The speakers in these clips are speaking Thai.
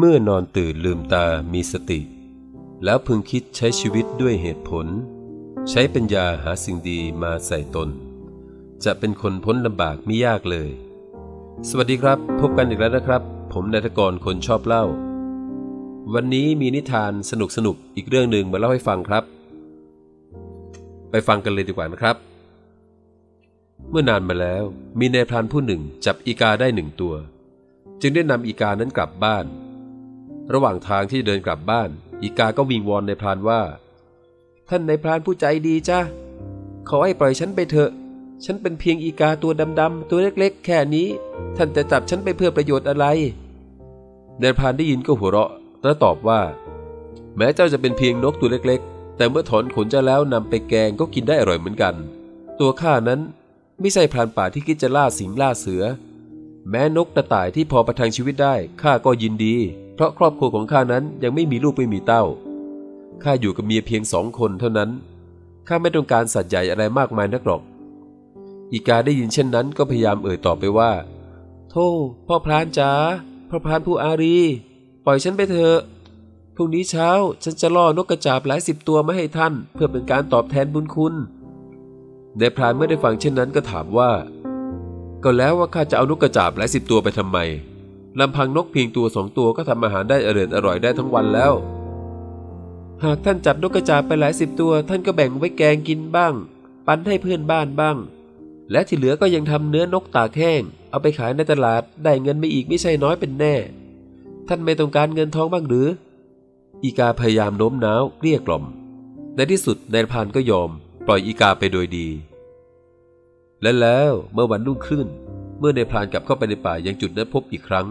เมื่อนอนตื่นลืมตามีสติ แล้วพึงคิดใช้ชีวิตด้วยเหตุผล ใช้ปัญญาหาสิ่งดีมาใส่ตน จะเป็นคนพ้นลำบากไม่ยากเลย สวัสดีครับ พบกันอีกแล้วนะครับ ผมนายทกรคนชอบเล่า วันนี้มีนิทานสนุกสนุกอีกเรื่องหนึ่งมาเล่าให้ฟังครับ ไปฟังกันเลยดีกว่านะครับ เมื่อนานมาแล้วมีนายพรานผู้หนึ่งจับอีกาได้หนึ่งตัว จึงได้นำอีกานั้นกลับบ้าน ระหว่างทางที่เดินกลับบ้าน อีกาก็วิงวอนนายพรานว่า ท่านนายพรานผู้ใจดีจ้าขอให้ปล่อยฉันไปเถอะ ฉันเป็นเพียงอีกาตัวดำๆตัวเล็กๆ แค่นี้ ท่านจะจับฉันไปเพื่อประโยชน์อะไรนายพรานได้ยินก็หัวเราะแล้วตอบว่า แม้เจ้าจะเป็นเพียงนกตัวเล็กๆ แต่เมื่อถอนขนเจ้าแล้วนำไปแกงก็กินได้อร่อยเหมือนกัน ตัวข้านั้นไม่ใช่พรานป่าที่คิดจะล่าสิงล่าเสือ แม้นกกระต่ายที่พอประทังชีวิตได้ข้าก็ยินดี เพราะครอบครัวของข้านั้นยังไม่มีลูกไม่มีเต้า ข้าอยู่กับเมียเพียงสองคนเท่านั้น ข้าไม่ต้องการสัตว์ใหญ่อะไรมากมายนักหรอก อีกาได้ยินเช่นนั้นก็พยายามเอ่ยตอบไปว่า โธ่พ่อพรานจ๋า พ่อพรานผู้อารี ปล่อยฉันไปเถอะ พรุ่งนี้เช้าฉันจะล่อนกกระจาบหลายสิบตัวมาให้ท่าน เพื่อเป็นการตอบแทนบุญคุณนายพรานเมื่อได้ฟังเช่นนั้นก็ถามว่า ก็แล้วว่าข้าจะเอานกกระจาบหลายสิบตัวไปทำไม ลำพังนกเพียงตัวสองตัวก็ทำอาหารได้อร่อยอร่อยได้ทั้งวันแล้ว หากท่านจับนกกระจาบไปหลายสิบตัว ท่านก็แบ่งไว้แกงกินบ้าง ปันให้เพื่อนบ้านบ้าง และที่เหลือก็ยังทำเนื้อนกตากแห้ง เอาไปขายในตลาดได้เงินไม่อีกไม่ใช่น้อยเป็นแน่ ท่านไม่ต้องการเงินทองบ้างหรือ อีกาพยายามโน้มน้าวเกลี้ยกล่อม ในที่สุดนายพานก็ยอม ปล่อยอีกาไปโดยดี และแล้วเมื่อวันรุ่งขึ้น เมื่อในพรานกลับเข้าไปในป่ายังจุดนั้นพบอีกครั้ง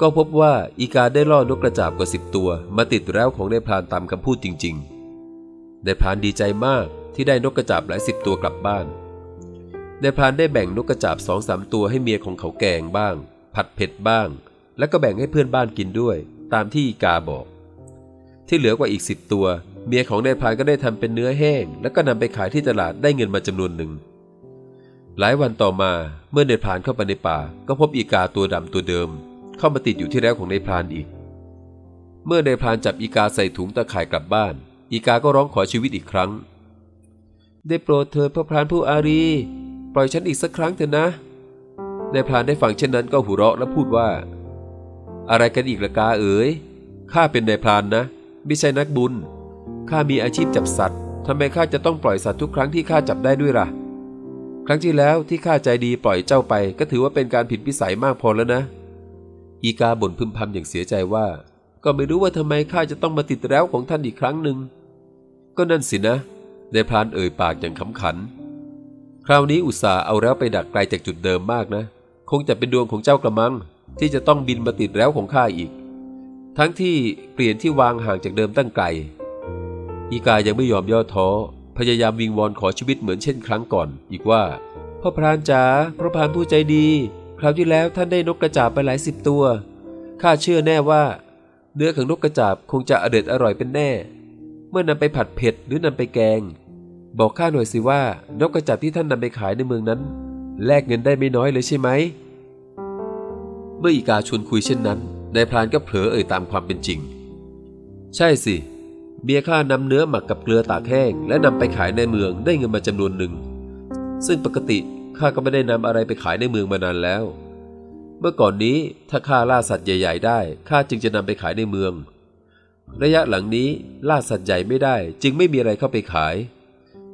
ก็พบว่าอีกาได้ล่อนกกระจาบกว่าสิบตัว มาติดแล้วของในพรานตามคำพูดจริง ๆ ในพรานดีใจมากที่ได้นกกระจาบหลายสิบตัวกลับบ้านในพรานได้แบ่งนกกระจาบสองสามตัวให้เมียของเขาแกงบ้าง ผัดเผ็ดบ้าง แล้วก็แบ่งให้เพื่อนบ้านกินด้วย ตามที่อีกาบอก ที่เหลือกว่าอีกสิบตัว เมียของนายพรานก็ได้ทำเป็นเนื้อแห้ง แล้วก็นำไปขายที่ตลาดได้เงินมาจำนวนหนึ่ง หลายวันต่อมาเมื่อนพรานเข้าไปในป่า ก็พบอีกาตัวดำตัวเดิม เข้ามาติดอยู่ที่แล้วของนพรานอีก เมื่อนพรานจับอีกาใส่ถุงตะข่ายกลับบ้าน อีกาก็ร้องขอชีวิตอีกครั้ง ได้โปรดเถิดพระพรานผู้อารี ปล่อยฉันอีกสักครั้งเถอะนะนายพรานได้ฟังเช่นนั้นก็หัวเราะและพูดว่า อะไรกันอีกละกาเอ๋ยข้าเป็นนายพรานนะ ไม่ใช่นักบุญข้ามีอาชีพจับสัตว์ทำไมข้าจะต้องปล่อยสัตว์ทุกครั้งที่ข้าจับได้ด้วยล่ะ ครั้งที่แล้วที่ข้าใจดีปล่อยเจ้าไปก็ถือว่าเป็นการผิดวิสัยมากพอแล้วนะ อีกาบ่นพึมพำอย่างเสียใจว่า ก็ไม่รู้ว่าทำไมข้าจะต้องมาติดแล้วของท่านอีกครั้งหนึ่ง ก็นั่นสินะนายพรานเอ่ยปากอย่างขำขัน คราวนี้อุตส่าห์เอาแล้วไปดักไกลจากจุดเดิมมากนะ คงจะเป็นดวงของเจ้ากระมัง ที่จะต้องบินมาติดแล้วของข้าอีก ทั้งที่เปลี่ยนที่วางห่างจากเดิมตั้งไกล อีกายังไม่ยอมย่อท้อ พยายามวิงวอนขอชีวิตเหมือนเช่นครั้งก่อน อีกว่า พ่อพรานจ๋าพระพรานผู้ใจดี คราวที่แล้วท่านได้นกกระจาบไปหลายสิบตัวข้าเชื่อแน่ว่า เนื้อของนกกระจาบคงจะอเด็ดอร่อยเป็นแน่ เมื่อนำไปผัดเผ็ดหรือนำไปแกง บอกข้าหน่อยสิว่านกกระจาบที่ท่านนำไปขายในเมืองนั้น แลกเงินได้ไม่น้อยเลยใช่ไหมเมื่ออีกาชวนคุยเช่นนั้นนายพรานก็เผลอเอ่ยตามความเป็นจริง ใช่สิ เมียข้านำเนื้อหมักกับเกลือตากแห้ง และนำไปขายในเมืองได้เงินมาจำนวนหนึ่ง ซึ่งปกติข้าก็ไม่ได้นำอะไรไปขายในเมืองมานานแล้ว เมื่อก่อนนี้ถ้าข้าล่าสัตว์ใหญ่ ๆ ได้ข้าจึงจะนำไปขายในเมือง ระยะหลังนี้ล่าสัตว์ใหญ่ไม่ได้ จึงไม่มีอะไรเข้าไปขาย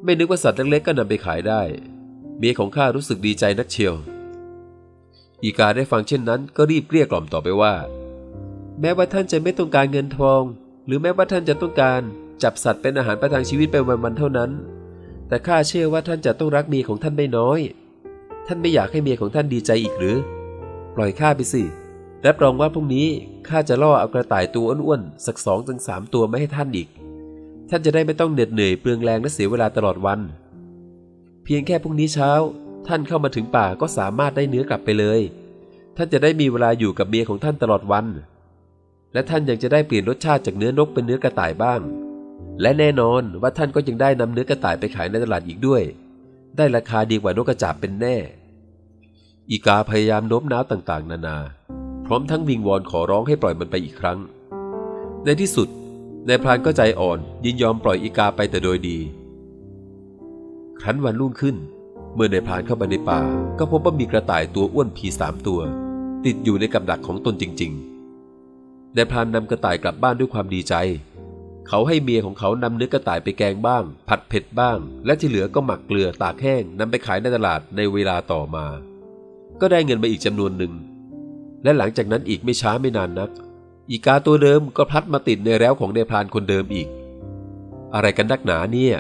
ไม่นึกว่าสัตว์เล็กๆก็นำไปขายได้เมียของข้ารู้สึกดีใจนักเชียว อีกาได้ฟังเช่นนั้นก็รีบเกลี้ยกล่อมต่อไปว่า แม้ว่าท่านจะไม่ต้องการเงินทอง หรือแม้ว่าท่านจะต้องการจับสัตว์เป็นอาหารประทังชีวิตไปวันๆเท่านั้น แต่ข้าเชื่อว่าท่านจะต้องรักเมียของท่านไม่น้อย ท่านไม่อยากให้เมียของท่านดีใจอีกหรือ ปล่อยข้าไปสิรับรองว่าพรุ่งนี้ข้าจะล่อเอากระต่ายตัวอ้วนๆสักสองถึงสามตัวมาให้ท่านอีก ท่านจะได้ไม่ต้องเหน็ดเหนื่อยเปลืองแรงและเสียเวลาตลอดวัน เพียงแค่พรุ่งนี้เช้า ท่านเข้ามาถึงป่าก็สามารถได้เนื้อกลับไปเลย ท่านจะได้มีเวลาอยู่กับเมียของท่านตลอดวัน และท่านยังจะได้เปลี่ยนรสชาติจากเนื้อนกเป็นเนื้อกระต่ายบ้าง และแน่นอนว่าท่านก็ยังได้นำเนื้อกระต่ายไปขายในตลาดอีกด้วย ได้ราคาดีกว่านกกระจาบเป็นแน่ อีกาพยายามโน้มน้าวต่างๆ นานา พร้อมทั้งวิงวอนขอร้องให้ปล่อยมันไปอีกครั้ง ในที่สุดนายพรานก็ใจอ่อนยินยอมปล่อยอีกาไปแต่โดยดี ครั้นวันรุ่งขึ้น เมื่อนายพรานเข้ามาในป่า ก็พบว่ามีกระต่ายตัวอ้วนผีสามตัว ติดอยู่ในกับดักของตนจริง ๆ นายพรานนำกระต่ายกลับบ้านด้วยความดีใจ เขาให้เมียของเขานำเนื้อกระต่ายไปแกงบ้าง ผัดเผ็ดบ้าง และที่เหลือก็หมักเกลือตากแห้งนำไปขายในตลาดในเวลาต่อมา ก็ได้เงินมาอีกจำนวนหนึ่ง และหลังจากนั้นอีกไม่ช้าไม่นานนัก อีกาตัวเดิมก็พลัดมาติดในแร้วของนายพรานคนเดิมอีก อะไรกันนักหนาเนี่ย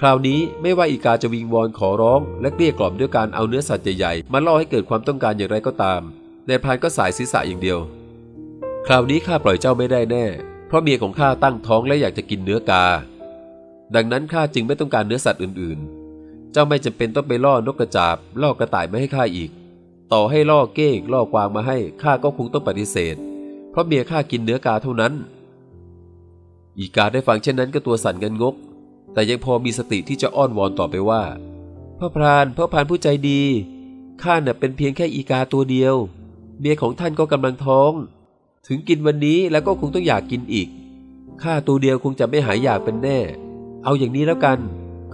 คราวนี้ไม่ว่าอีกาจะวิงวอนขอร้อง และเกลี้ยกล่อมด้วยการเอาเนื้อสัตว์ใหญ่ๆมาล่อให้เกิดความต้องการอย่างไรก็ตามนายพรานก็สายศีรษะอย่างเดียว คราวนี้ข้าปล่อยเจ้าไม่ได้แน่ เพราะเมียของข้าตั้งท้องและอยากจะกินเนื้อกา ดังนั้นข้าจึงไม่ต้องการเนื้อสัตว์อื่นๆ เจ้าไม่จำเป็นต้องไปล่อนกกระจาบ ล่อกระต่ายม่ให้ข้าอีก ต่อให้ล่อเก้งล่อกวางมาให้ข้าก็คงต้องปฏิเสธ เพราะเมียข้ากินเนื้อกาเท่านั้น อีกาได้ฟังเช่นนั้นก็ตัวสั่นเงินงก แต่ยังพอมีสติที่จะอ้อนวอนต่อไปว่าพ่อพรานพ่อพรานผู้ใจดีข้าน่ะเป็นเพียงแค่อีกาตัวเดียว เมียของท่านก็กำลังท้อง ถึงกินวันนี้แล้วก็คงต้องอยากกินอีก ข้าตัวเดียวคงจะไม่หายอยากเป็นแน่ เอาอย่างนี้แล้วกัน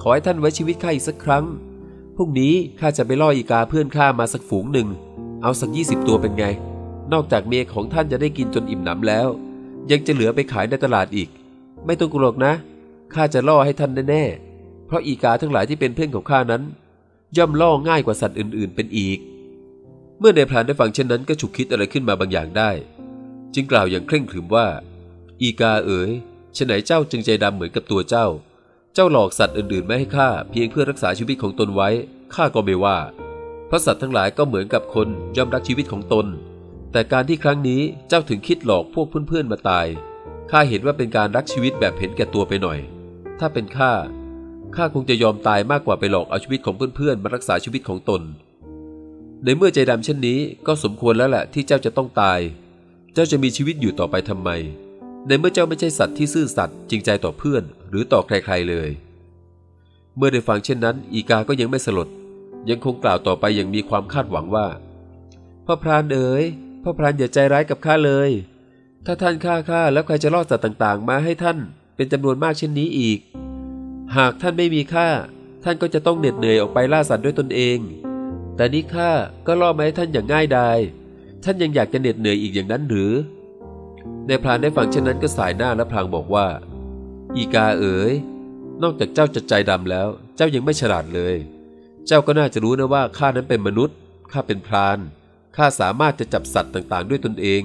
ขอให้ท่านไว้ชีวิตข้าอีกสักครั้ง พรุ่งนี้ข้าจะไปล่ออีกาเพื่อนข้ามาสักฝูงหนึ่ง เอาสักยี่สิบตัวเป็นไง นอกจากเมียของท่านจะได้กินจนอิ่มหนำแล้ว ยังจะเหลือไปขายในตลาดอีก ไม่ต้องกลัวนะ ข้าจะล่อให้ท่านแน่ๆ เพราะอีกาทั้งหลายที่เป็นเพื่อนของข้านั้น ย่อมล่อง่ายกว่าสัตว์อื่นๆ เป็นอีก เมื่อในพรานได้ฟังเช่นนั้นก็ฉุกคิดอะไรขึ้นมาบางอย่างได้ จึงกล่าวอย่างเคร่งขรึมว่า อีกาเอ๋ยฉไหนเจ้าจึงใจดำเหมือนกับตัวเจ้า เจ้าหลอกสัตว์อื่นๆไม่ให้ข้าเพียงเพื่อรักษาชีวิตของตนไว้ข้าก็ไม่ว่าเพราะสัตว์ทั้งหลายก็เหมือนกับคนย่อมรักชีวิตของตน แต่การที่ครั้งนี้เจ้าถึงคิดหลอกพวกเพื่อนๆมาตายข้าเห็นว่าเป็นการรักชีวิตแบบเห็นแก่ตัวไปหน่อย ถ้าเป็นข้าข้าคงจะยอมตายมากกว่าไปหลอกเอาชีวิตของเพื่อนๆมารักษาชีวิตของตน ในเมื่อใจดำเช่นนี้ก็สมควรแล้วแหละที่เจ้าจะต้องตาย จ้าจะมีชีวิตอยู่ต่อไปทำไม ในเมื่อเจ้าไม่ใช่สัตว์ที่ซื่อสัตย์จริงใจต่อเพื่อน หรือต่อใครๆเลย เมื่อได้ฟังเช่นนั้น อีกาก็ยังไม่สลด ยังคงกล่าวต่อไปอย่างมีความคาดหวังว่าพ่อพรานเอ๋ยพ่อพรานอย่าใจร้ายกับข้าเลย ถ้าท่านฆ่าข้าแล้วใครจะล่อสัตว์ต่างๆ มาให้ท่านเป็นจำนวนมากเช่นนี้อีก หากท่านไม่มีข้าท่านก็จะต้องเหน็ดเหนื่อยออกไปล่าสัตว์ด้วยตนเอง แต่นี่ข้าก็ล่อมาให้ท่านอย่างง่ายดาย ท่านยังอยากจะเหน็ดเหนื่อยอีกอย่างนั้นหรือ ในพรานได้ฟังเช่นนั้นก็สายหน้าและพลางบอกว่า อีกาเอ๋ย นอกจากเจ้าจะใจดำแล้ว เจ้ายังไม่ฉลาดเลย เจ้าก็น่าจะรู้นะว่าข้านั้นเป็นมนุษย์ ข้าเป็นพราน ข้าสามารถจะจับสัตว์ต่างๆ ด้วยตนเอง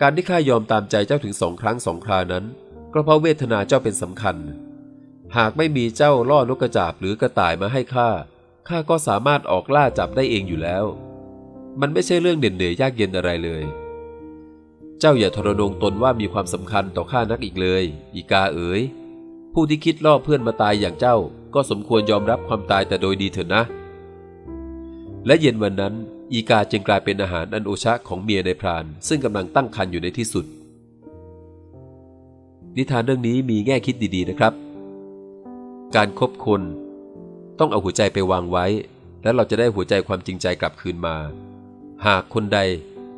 การที่ข้ายอมตามใจเจ้าถึงสองครั้งสองครานั้น ก็เพราะเวทนาเจ้าเป็นสำคัญ หากไม่มีเจ้าล่อนกกระจาบหรือกระต่ายมาให้ข้า ข้าก็สามารถออกล่าจับได้เองอยู่แล้ว มันไม่ใช่เรื่องเด่นเหนื่อยยากเย็นอะไรเลย เจ้าอย่าทรนงตนว่ามีความสำคัญต่อข้านักอีกเลย อีกาเอ๋ย ผู้ที่คิดล่อเพื่อนมาตายอย่างเจ้า ก็สมควรยอมรับความตายแต่โดยดีเถอะนะ และเย็นวันนั้น อีกาจึงกลายเป็นอาหารอันโอชะของเมียในพราน ซึ่งกำลังตั้งครรภ์อยู่ในที่สุด นิทานเรื่องนี้มีแง่คิดดีๆนะครับ การคบคน ต้องเอาหัวใจไปวางไว้ แล้วเราจะได้หัวใจความจริงใจกลับคืนมา หากคนใด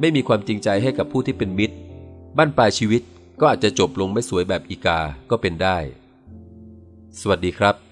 ไม่มีความจริงใจให้กับผู้ที่เป็นมิตร บ้านปลายชีวิตก็อาจจะจบลงไม่สวยแบบอีกาก็เป็นได้ สวัสดีครับ